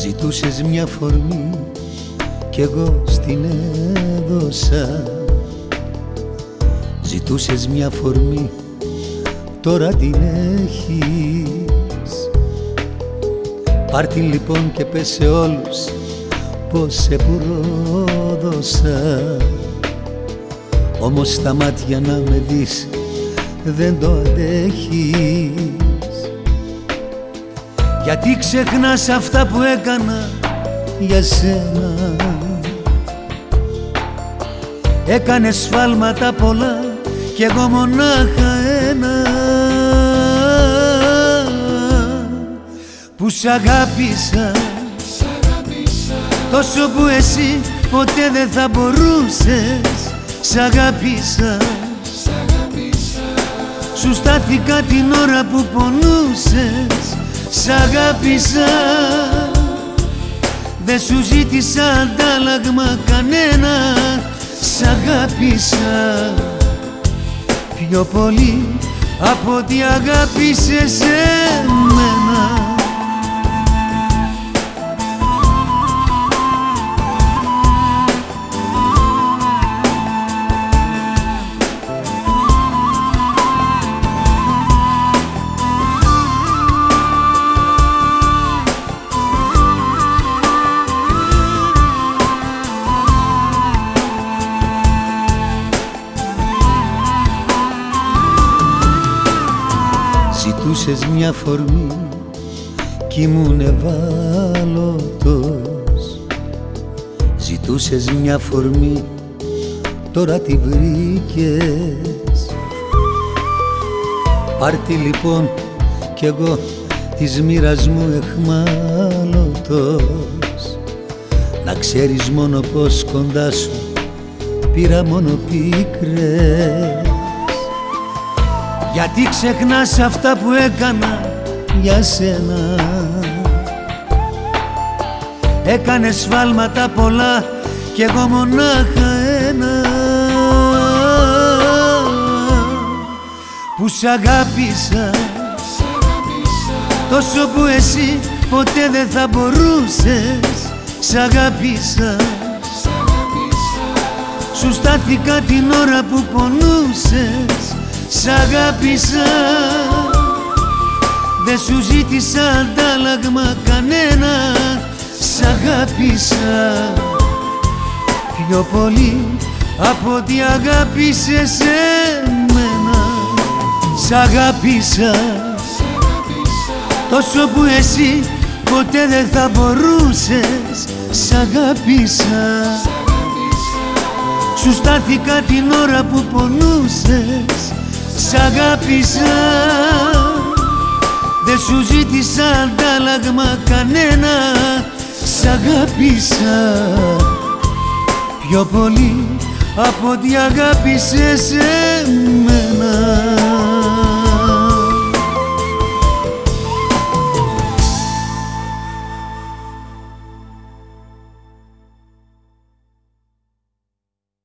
Ζητούσες μια φορμή κι εγώ στην έδωσα. Ζητούσες μια φορμή, τώρα την έχεις. Πάρ' την λοιπόν και πες σε όλους πως σε πρόδωσα. Όμως στα μάτια να με δεις δεν το αντέχεις Γιατί ξεχνάς αυτά που έκανα για σένα; Έκανε σφάλματα πολλά κι εγώ μονάχα ένα. Που σ' αγάπησα τόσο που εσύ ποτέ δεν θα μπορούσες. Σ' αγάπησα. Σου στάθηκα την ώρα που πονούσες Σ' αγάπησα Δεν σου ζήτησα αντάλλαγμα κανένα. Σ' αγάπησα Πιο πολύ από ό,τι αγάπησες. εμένα Ζητούσες μια φορμή κι ήμουν ευάλωτος Ζητούσες μια φορμή τώρα τη βρήκες. Πάρ' λοιπόν κι εγώ της μοίρας μου εχμάλωτος. Να ξέρεις μόνο πως κοντά σου πήρα μόνο πίκρες γιατί ξεχνάς αυτά που έκανα για σένα; Έκανε σφάλματα πολλά κι εγώ μονάχα ένα. Που σ' αγάπησα Τόσο που εσύ ποτέ δεν θα μπορούσες. Σ' αγάπησα Σου στάθηκα την ώρα που πονούσες Σ' αγάπησα Δεν σου ζήτησα αντάλλαγμα κανένα. Σ' αγάπησα Πιο πολύ από ό,τι αγάπησες εμένα. Σ' αγάπησα Τόσο που εσύ ποτέ δεν θα μπορούσες. Σ' αγάπησα Σου στάθηκα την ώρα που πονούσες Σ' αγάπησα Δεν σου ζήτησα αντάλλαγμα κανένα. Σ' αγάπησα Πιο πολύ από ό,τι αγάπησες